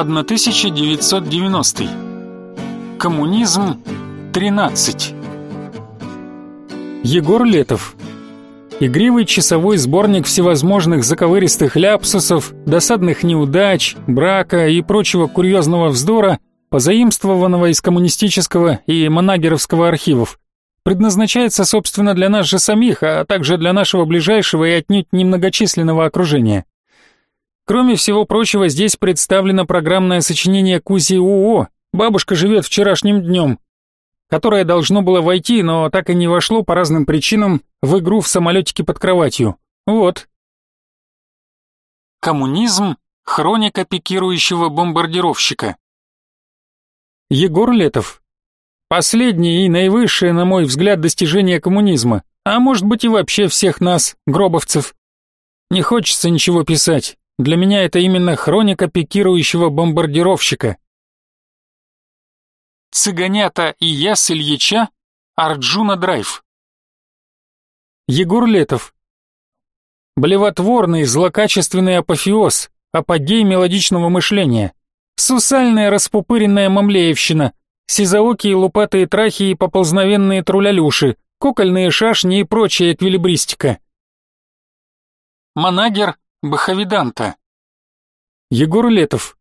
1990. Коммунизм 13. Егор Летов. Игривый часовой сборник всевозможных заковыристых ляпсусов, досадных неудач, брака и прочего курьезного вздора, позаимствованного из коммунистического и манагеровского архивов. Предназначается, собственно, для нас же самих, а также для нашего ближайшего и отнюдь немногочисленного окружения. Кроме всего прочего, здесь представлено программное сочинение Кузи УО «Бабушка живет вчерашним днем», которое должно было войти, но так и не вошло по разным причинам в игру в самолетике под кроватью. Вот. Коммунизм. Хроника пикирующего бомбардировщика. Егор Летов. Последнее и наивысшее, на мой взгляд, достижение коммунизма, а может быть и вообще всех нас, гробовцев. Не хочется ничего писать. Для меня это именно хроника пикирующего бомбардировщика. Цыганята и я с Ильича, Арджуна Драйв. Егор Летов. Блевотворный, злокачественный апофеоз, апогей мелодичного мышления. Сусальная распупыренная мамлеевщина, сизоокие лупатые трахи и поползновенные трулялюши, кукольные шашни и прочая эквилибристика. Манагер Бахавиданта. Егор Летов.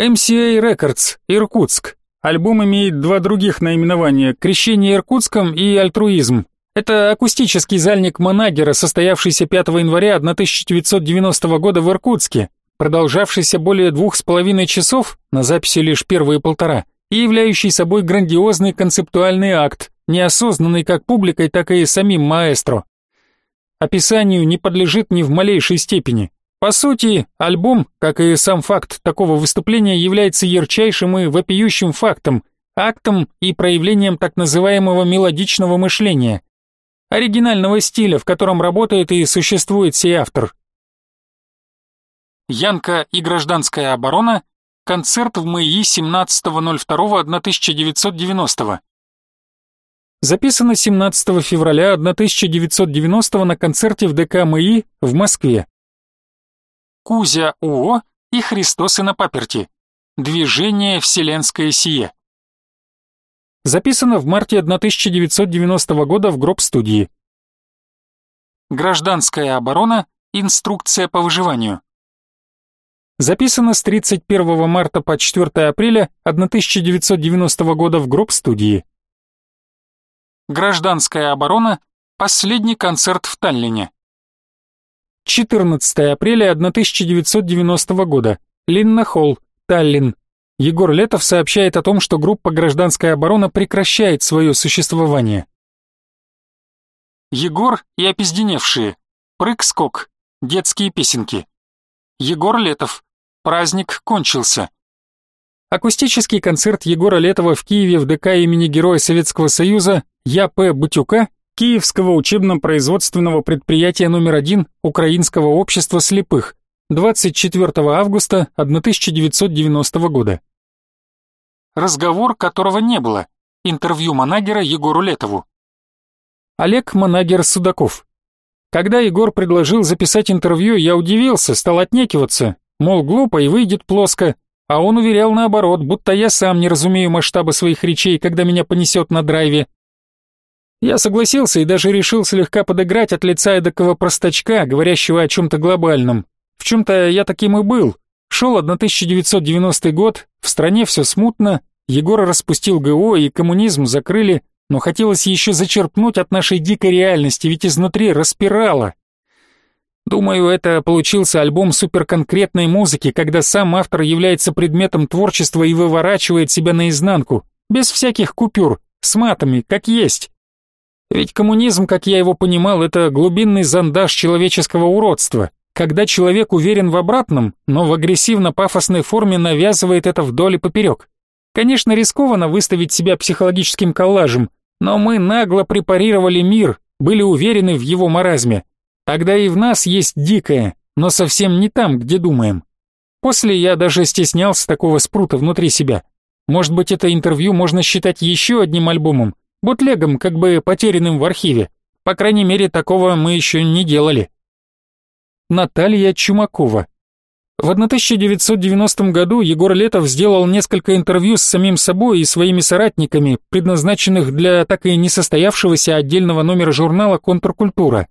MCA Records, Иркутск. Альбом имеет два других наименования «Крещение Иркутском» и «Альтруизм». Это акустический зальник Манагера, состоявшийся 5 января 1990 года в Иркутске, продолжавшийся более двух с половиной часов, на записи лишь первые полтора, и являющий собой грандиозный концептуальный акт, неосознанный как публикой, так и самим маэстро. Описанию не подлежит ни в малейшей степени. По сути, альбом, как и сам факт такого выступления, является ярчайшим и вопиющим фактом, актом и проявлением так называемого мелодичного мышления, оригинального стиля, в котором работает и существует сей автор. Янка и гражданская оборона. Концерт в МАИ 17.02.1990. Записано 17 февраля 1990 на концерте в ДК МАИ в Москве. Кузя УО и Христос и на паперти. Движение Вселенское сие. Записано в марте 1990 года в гроб-студии. Гражданская оборона. Инструкция по выживанию. Записано с 31 марта по 4 апреля 1990 года в гроб-студии. Гражданская оборона. Последний концерт в Таллине. 14 апреля 1990 года. Линна Таллин. Егор Летов сообщает о том, что группа «Гражданская оборона» прекращает свое существование. Егор и опизденевшие. Прыг-скок. Детские песенки. Егор Летов. Праздник кончился. Акустический концерт Егора Летова в Киеве в ДК имени Героя Советского Союза Я. П. Бутюка Киевского учебно-производственного предприятия номер один Украинского общества слепых 24 августа 1990 года. Разговор, которого не было. Интервью Манагера Егору Летову. Олег Манагер Судаков. Когда Егор предложил записать интервью, я удивился, стал отнекиваться, мол, глупо и выйдет плоско, а он уверял наоборот, будто я сам не разумею масштаба своих речей, когда меня понесет на драйве. Я согласился и даже решил слегка подыграть от лица эдакого простачка, говорящего о чем-то глобальном. В чем-то я таким и был. Шел 1990 год, в стране все смутно, Егор распустил ГО и коммунизм закрыли, но хотелось еще зачерпнуть от нашей дикой реальности, ведь изнутри распирало. Думаю, это получился альбом суперконкретной музыки, когда сам автор является предметом творчества и выворачивает себя наизнанку, без всяких купюр, с матами, как есть. Ведь коммунизм, как я его понимал, это глубинный зондаж человеческого уродства, когда человек уверен в обратном, но в агрессивно-пафосной форме навязывает это вдоль и поперек. Конечно, рискованно выставить себя психологическим коллажем, но мы нагло препарировали мир, были уверены в его маразме. Тогда и в нас есть дикое, но совсем не там, где думаем. После я даже стеснялся такого спрута внутри себя. Может быть, это интервью можно считать еще одним альбомом, бутлегом, как бы потерянным в архиве. По крайней мере, такого мы еще не делали. Наталья Чумакова. В 1990 году Егор Летов сделал несколько интервью с самим собой и своими соратниками, предназначенных для так и не состоявшегося отдельного номера журнала «Контркультура».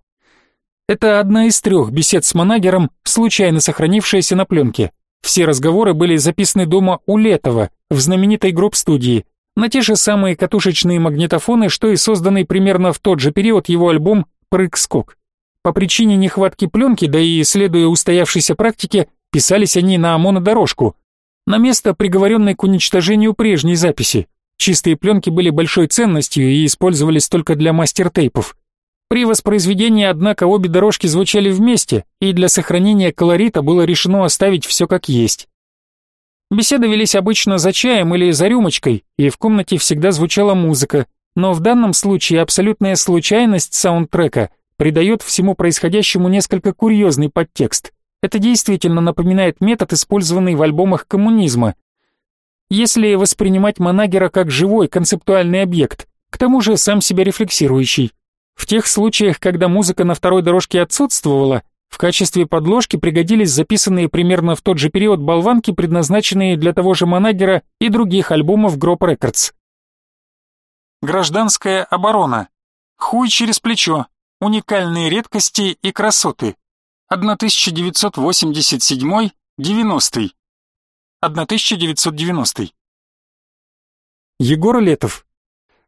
Это одна из трех бесед с Манагером, случайно сохранившаяся на пленке. Все разговоры были записаны дома у Летова, в знаменитой групп-студии, на те же самые катушечные магнитофоны, что и созданный примерно в тот же период его альбом «Прыг-скок». По причине нехватки пленки, да и следуя устоявшейся практике, Писались они на монодорожку, на место приговоренной к уничтожению прежней записи. Чистые пленки были большой ценностью и использовались только для мастер-тейпов. При воспроизведении, однако, обе дорожки звучали вместе, и для сохранения колорита было решено оставить все как есть. Беседы велись обычно за чаем или за рюмочкой, и в комнате всегда звучала музыка, но в данном случае абсолютная случайность саундтрека придает всему происходящему несколько курьезный подтекст. Это действительно напоминает метод, использованный в альбомах коммунизма. Если воспринимать Манагера как живой концептуальный объект, к тому же сам себя рефлексирующий. В тех случаях, когда музыка на второй дорожке отсутствовала, в качестве подложки пригодились записанные примерно в тот же период болванки, предназначенные для того же Манагера и других альбомов Гроб Рекордс. Гражданская оборона. Хуй через плечо. Уникальные редкости и красоты. 1987 90 1990 Егор Летов.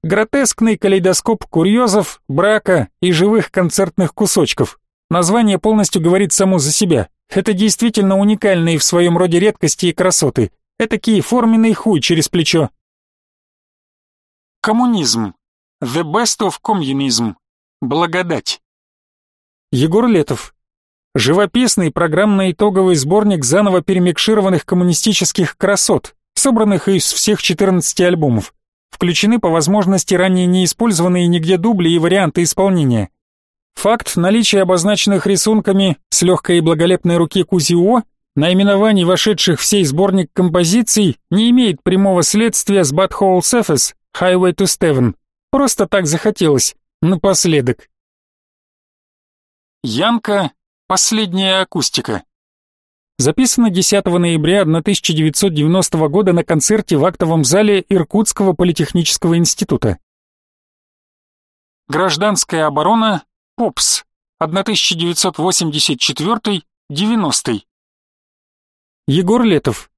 Гротескный калейдоскоп курьезов, брака и живых концертных кусочков. Название полностью говорит само за себя. Это действительно уникальные в своем роде редкости и красоты. Этакий форменный хуй через плечо. Коммунизм. The best of communism. Благодать. Егор Летов. Живописный программно-итоговый сборник заново перемикшированных коммунистических красот, собранных из всех 14 альбомов. Включены по возможности ранее не использованные нигде дубли и варианты исполнения. Факт наличия обозначенных рисунками с легкой и благолепной руки Кузио наименований, вошедших в сей сборник композиций, не имеет прямого следствия с Bad Hole Surface Highway to Steven. Просто так захотелось, напоследок. Янка Последняя акустика. Записано 10 ноября 1990 года на концерте в актовом зале Иркутского политехнического института. Гражданская оборона. ПОПС. 1984-90. Егор Летов.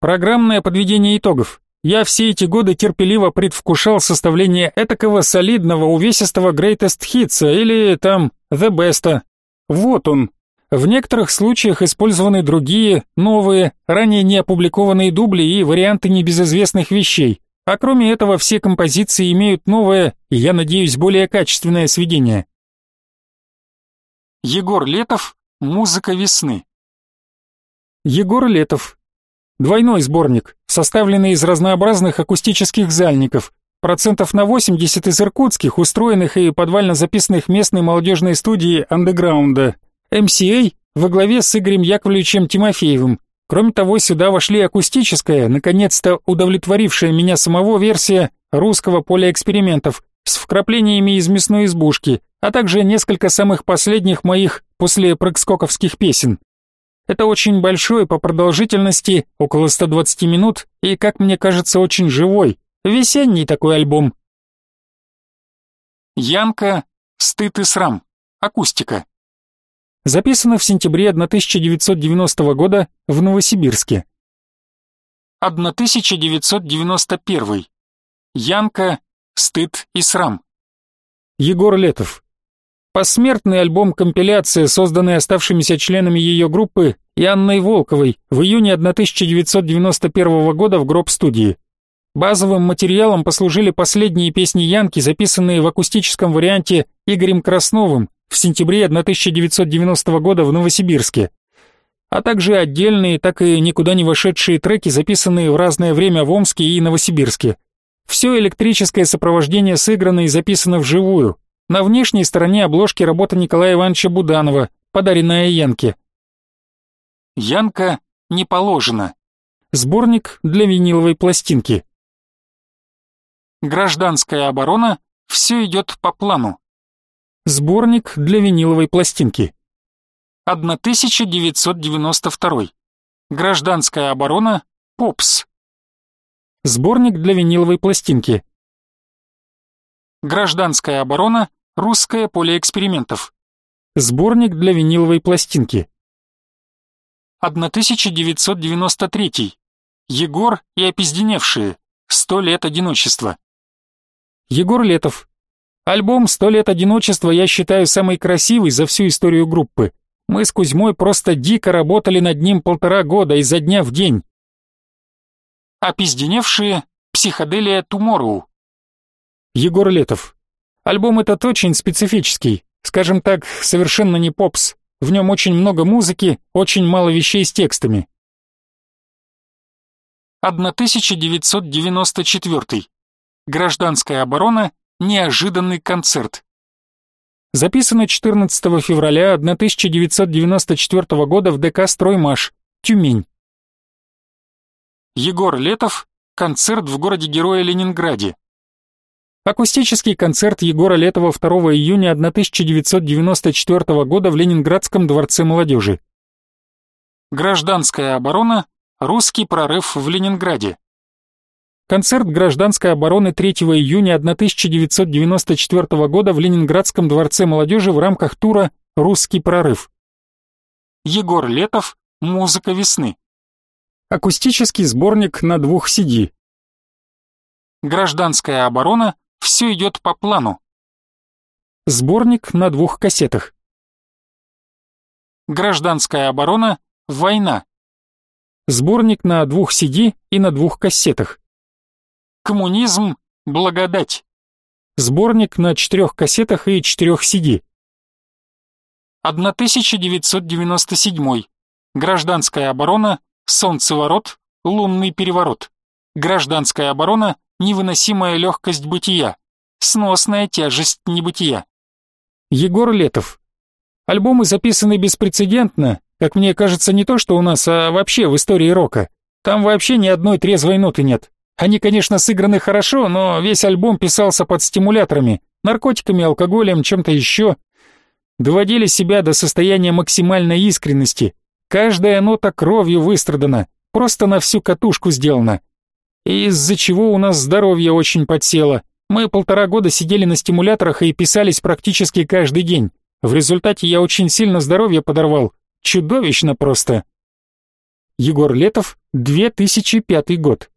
Программное подведение итогов. Я все эти годы терпеливо предвкушал составление этакого солидного увесистого Greatest Hits или там The Best. Вот он. В некоторых случаях использованы другие, новые, ранее не опубликованные дубли и варианты небезызвестных вещей. А кроме этого, все композиции имеют новое и, я надеюсь, более качественное сведение. Егор Летов «Музыка весны». Егор Летов. Двойной сборник, составленный из разнообразных акустических зальников, процентов на 80 из иркутских, устроенных и подвально записанных местной молодежной студии андеграунда, MCA во главе с Игорем Яковлевичем Тимофеевым. Кроме того, сюда вошли акустическая, наконец-то удовлетворившая меня самого версия русского поля экспериментов с вкраплениями из мясной избушки, а также несколько самых последних моих после прыг-скоковских песен. Это очень большой по продолжительности, около 120 минут, и, как мне кажется, очень живой, Весенний такой альбом. Янка, стыд и срам. Акустика. Записано в сентябре 1990 года в Новосибирске. 1991. Янка, стыд и срам. Егор Летов. Посмертный альбом-компиляция, созданный оставшимися членами ее группы и Анной Волковой в июне 1991 года в гроб-студии. Базовым материалом послужили последние песни Янки, записанные в акустическом варианте Игорем Красновым в сентябре 1990 года в Новосибирске, а также отдельные, так и никуда не вошедшие треки, записанные в разное время в Омске и Новосибирске. Все электрическое сопровождение сыграно и записано вживую. На внешней стороне обложки работа Николая Ивановича Буданова, подаренная Янке. Янка не положено. Сборник для виниловой пластинки. Гражданская оборона, все идет по плану. Сборник для виниловой пластинки. 1992. Гражданская оборона, Попс. Сборник для виниловой пластинки. Гражданская оборона, Русское поле экспериментов. Сборник для виниловой пластинки. 1993. Егор и опизденевшие. Сто лет одиночества. Егор Летов. Альбом «Сто лет одиночества» я считаю самый красивый за всю историю группы. Мы с Кузьмой просто дико работали над ним полтора года, изо дня в день. Опизденевшие. Психоделия Туморроу. Егор Летов. Альбом этот очень специфический, скажем так, совершенно не попс. В нем очень много музыки, очень мало вещей с текстами. 1994. Гражданская оборона. Неожиданный концерт. Записано 14 февраля 1994 года в ДК «Строймаш», Тюмень. Егор Летов. Концерт в городе-герое Ленинграде. Акустический концерт Егора Летова 2 июня 1994 года в Ленинградском дворце молодежи. Гражданская оборона. Русский прорыв в Ленинграде. Концерт гражданской обороны 3 июня 1994 года в Ленинградском дворце молодежи в рамках тура «Русский прорыв». Егор Летов. Музыка весны. Акустический сборник на двух CD. Гражданская оборона. Все идет по плану. Сборник на двух кассетах. Гражданская оборона. Война. Сборник на двух CD и на двух кассетах. Коммунизм. Благодать. Сборник на четырех кассетах и четырех CD. 1997. Гражданская оборона. Солнцеворот. Лунный переворот. Гражданская оборона. Невыносимая легкость бытия. Сносная тяжесть небытия. Егор Летов. Альбомы записаны беспрецедентно, как мне кажется, не то что у нас, а вообще в истории рока. Там вообще ни одной трезвой ноты нет. Они, конечно, сыграны хорошо, но весь альбом писался под стимуляторами, наркотиками, алкоголем, чем-то еще. Доводили себя до состояния максимальной искренности. Каждая нота кровью выстрадана, просто на всю катушку сделана. Из-за чего у нас здоровье очень подсело. Мы полтора года сидели на стимуляторах и писались практически каждый день. В результате я очень сильно здоровье подорвал. Чудовищно просто. Егор Летов, 2005 год.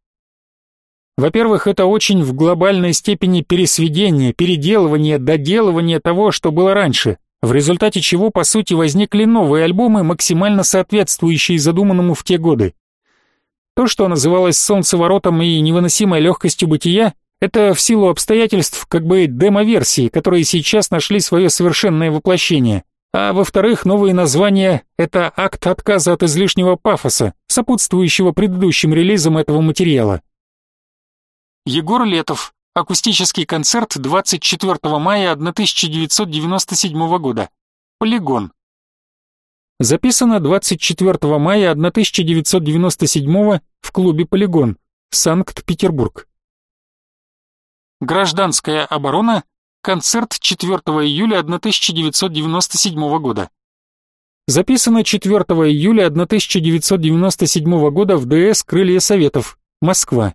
Во-первых, это очень в глобальной степени пересведение, переделывание, доделывание того, что было раньше, в результате чего, по сути, возникли новые альбомы, максимально соответствующие задуманному в те годы. То, что называлось солнцеворотом и невыносимой легкостью бытия, это в силу обстоятельств как бы демо-версии, которые сейчас нашли свое совершенное воплощение. А во-вторых, новые названия — это акт отказа от излишнего пафоса, сопутствующего предыдущим релизам этого материала. Егор Летов. Акустический концерт 24 мая 1997 года. Полигон. Записано 24 мая 1997 в клубе «Полигон», Санкт-Петербург. Гражданская оборона. Концерт 4 июля 1997 года. Записано 4 июля 1997 года в ДС «Крылья Советов», Москва.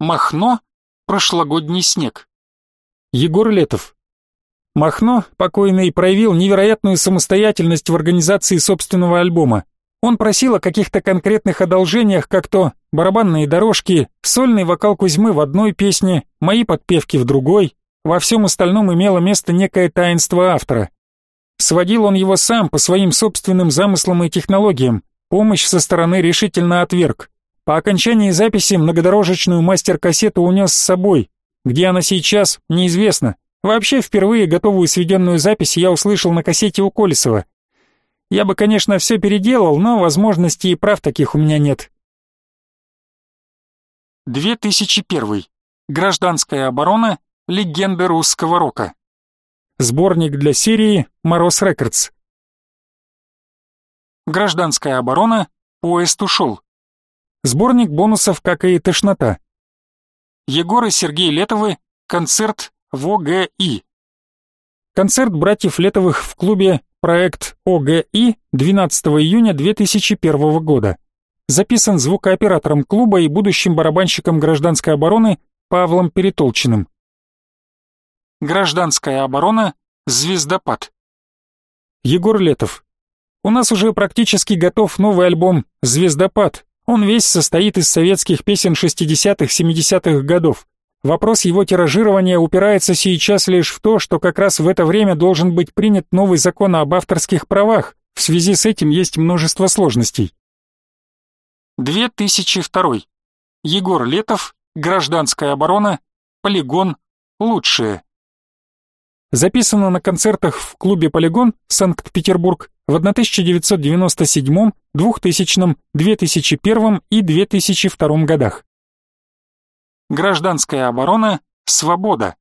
Махно. Прошлогодний снег. Егор Летов. Махно, покойный, проявил невероятную самостоятельность в организации собственного альбома. Он просил о каких-то конкретных одолжениях, как то барабанные дорожки, сольный вокал Кузьмы в одной песне, мои подпевки в другой. Во всем остальном имело место некое таинство автора. Сводил он его сам по своим собственным замыслам и технологиям. Помощь со стороны решительно отверг. По окончании записи многодорожечную мастер-кассету унес с собой. Где она сейчас, неизвестно. Вообще, впервые готовую сведенную запись я услышал на кассете у Колесова. Я бы, конечно, все переделал, но возможностей и прав таких у меня нет. 2001. Гражданская оборона. Легенды русского рока. Сборник для серии «Мороз Рекордс». Гражданская оборона. Поезд ушел. Сборник бонусов, как и «Тошнота». Егор и Сергей Летовы. Концерт в ОГИ. Концерт братьев Летовых в клубе «Проект ОГИ» 12 июня 2001 года. записан звукооператором клуба и будущим барабанщиком гражданской обороны Павлом Перетолчиным. Гражданская оборона, звездопад. Егор Летов. У нас уже практически готов новый альбом «Звездопад». Он весь состоит из советских песен 60-70-х годов. Вопрос его тиражирования упирается сейчас лишь в то, что как раз в это время должен быть принят новый закон об авторских правах. В связи с этим есть множество сложностей. 2002. Егор Летов, Гражданская оборона, Полигон, Лучшее. Записано на концертах в клубе «Полигон» Санкт-Петербург в 1997, 2000, 2001 и 2002 годах. Гражданская оборона, свобода.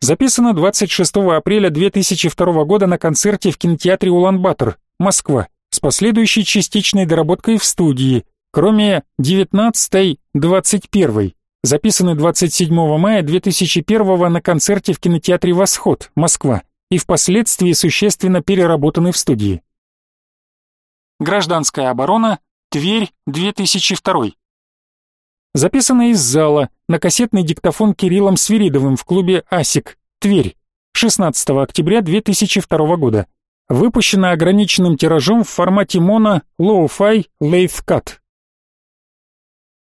Записано 26 апреля 2002 года на концерте в кинотеатре Улан-Батор, Москва, с последующей частичной доработкой в студии, кроме 19-21, записаны 27 мая 2001 на концерте в кинотеатре Восход, Москва, и впоследствии существенно переработаны в студии. Гражданская оборона, Тверь, 2002 Записано из зала на кассетный диктофон Кириллом Свиридовым в клубе «Асик», Тверь, 16 октября 2002 года. Выпущено ограниченным тиражом в формате моно Low-Fi Lathe Cut.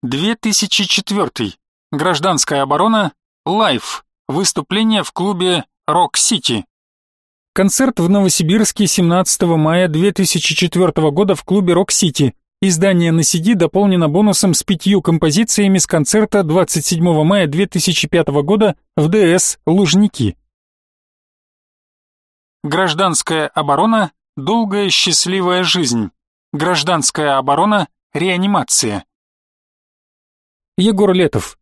2004. Гражданская оборона, Life. Выступление в клубе City. Концерт в Новосибирске 17 мая 2004 года в клубе City. Издание на CD дополнено бонусом с пятью композициями с концерта 27 мая 2005 года в ДС «Лужники». Гражданская оборона «Долгая счастливая жизнь». Гражданская оборона «Реанимация». Егор Летов.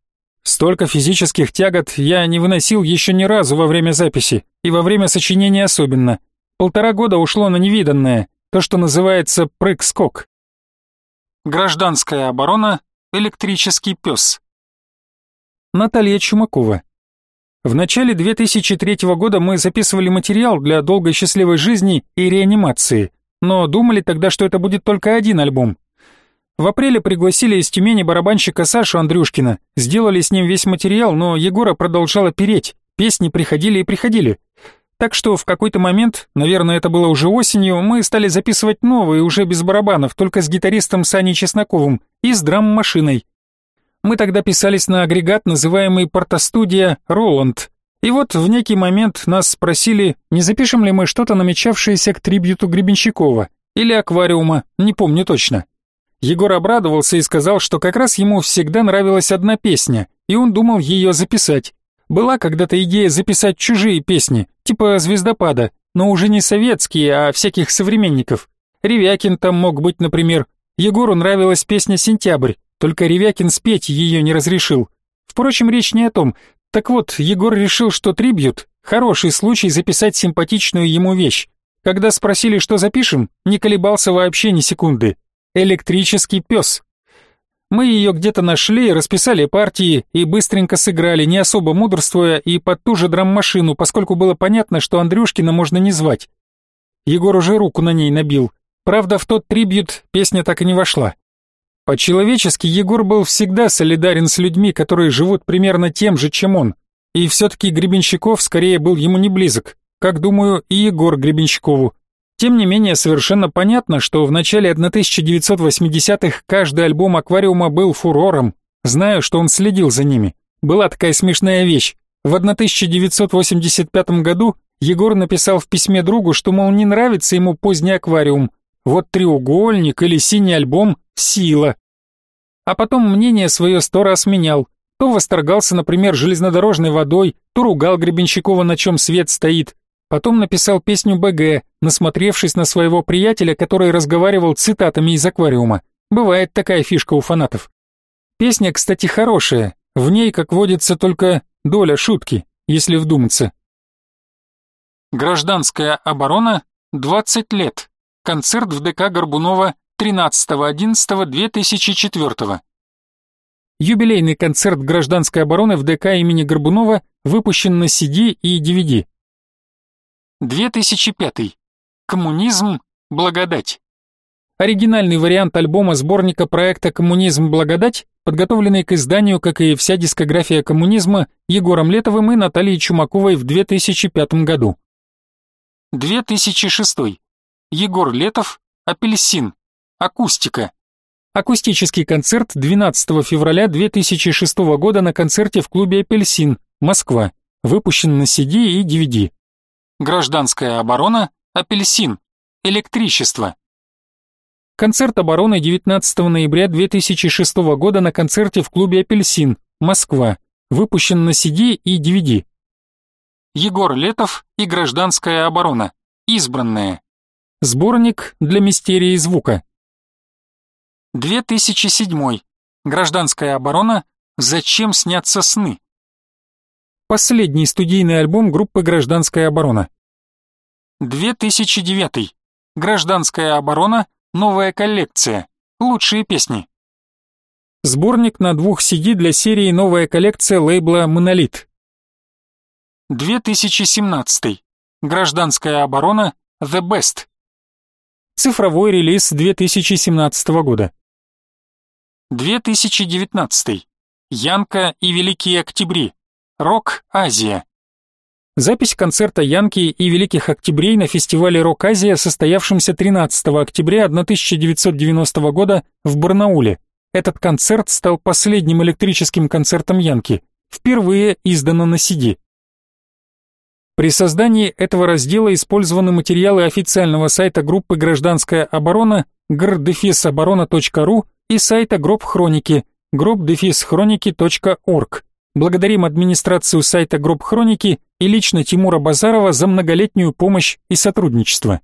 Столько физических тягот я не выносил еще ни разу во время записи, и во время сочинения особенно. Полтора года ушло на невиданное, то, что называется прыг-скок. Гражданская оборона, электрический пес. Наталья Чумакова. В начале 2003 года мы записывали материал для долгой счастливой жизни и реанимации, но думали тогда, что это будет только один альбом. В апреле пригласили из Тюмени барабанщика Сашу Андрюшкина, сделали с ним весь материал, но Егора продолжала переть, песни приходили и приходили. Так что в какой-то момент, наверное, это было уже осенью, мы стали записывать новые, уже без барабанов, только с гитаристом Саней Чесноковым и с драм-машиной. Мы тогда писались на агрегат, называемый портостудия «Роланд». И вот в некий момент нас спросили, не запишем ли мы что-то намечавшееся к трибьюту Гребенщикова или аквариума, не помню точно. Егор обрадовался и сказал, что как раз ему всегда нравилась одна песня, и он думал ее записать. Была когда-то идея записать чужие песни, типа «Звездопада», но уже не советские, а всяких современников. Ревякин там мог быть, например. Егору нравилась песня «Сентябрь», только Ревякин спеть ее не разрешил. Впрочем, речь не о том. Так вот, Егор решил, что трибьют — хороший случай записать симпатичную ему вещь. Когда спросили, что запишем, не колебался вообще ни секунды. «Электрический пес». Мы ее где-то нашли, расписали партии и быстренько сыграли, не особо мудрствуя, и под ту же драм-машину, поскольку было понятно, что Андрюшкина можно не звать. Егор уже руку на ней набил. Правда, в тот трибьют песня так и не вошла. По-человечески Егор был всегда солидарен с людьми, которые живут примерно тем же, чем он. И все-таки Гребенщиков скорее был ему не близок, как, думаю, и Егор Гребенщикову. Тем не менее, совершенно понятно, что в начале 1980-х каждый альбом «Аквариума» был фурором. Знаю, что он следил за ними. Была такая смешная вещь. В 1985 году Егор написал в письме другу, что, мол, не нравится ему поздний аквариум. Вот треугольник или синий альбом — сила. А потом мнение свое сто раз менял. То восторгался, например, железнодорожной водой, то ругал Гребенщикова, на чем свет стоит, Потом написал песню БГ, насмотревшись на своего приятеля, который разговаривал цитатами из аквариума. Бывает такая фишка у фанатов. Песня, кстати, хорошая. В ней, как водится, только доля шутки, если вдуматься. Гражданская оборона 20 лет. Концерт в ДК Горбунова 13.11.2004. Юбилейный концерт гражданской обороны в ДК имени Горбунова выпущен на CD и DVD. 2005. Коммунизм. Благодать. оригинальный вариант альбома сборника проекта «Коммунизм. Благодать», подготовленный к изданию, как и вся дискография коммунизма, Егором Летовым и Натальей Чумаковой в 2005 году. 2006. Егор Летов, «Апельсин», акустика. Акустический концерт 12 февраля 2006 года на концерте в клубе «Апельсин», Москва. Выпущен на CD и DVD. Гражданская оборона, «Апельсин», электричество. Концерт обороны 19 ноября 2006 года на концерте в клубе «Апельсин», Москва. Выпущен на CD и DVD. Егор Летов и гражданская оборона. Избранная. Сборник для мистерии звука. 2007. Гражданская оборона. Зачем снятся сны? Последний студийный альбом группы Гражданская оборона. 2009. Гражданская оборона. Новая коллекция. Лучшие песни. Сборник на двух CD для серии «Новая коллекция» лейбла «Монолит». 2017. Гражданская оборона. The Best. Цифровой релиз 2017 года. 2019. Янка и Великие Октябри. Рок Азия. Запись концерта Янки и Великих Октябрей на фестивале Рок Азия, состоявшемся 13 октября 1990 года в Барнауле. Этот концерт стал последним электрическим концертом Янки, впервые издано на CD. При создании этого раздела использованы материалы официального сайта группы «Гражданская оборона» grdefisоборона.ру и сайта Гроб Хроники gробдефисхроники.орг. Благодарим администрацию сайта Гроб Хроники и лично Тимура Базарова за многолетнюю помощь и сотрудничество.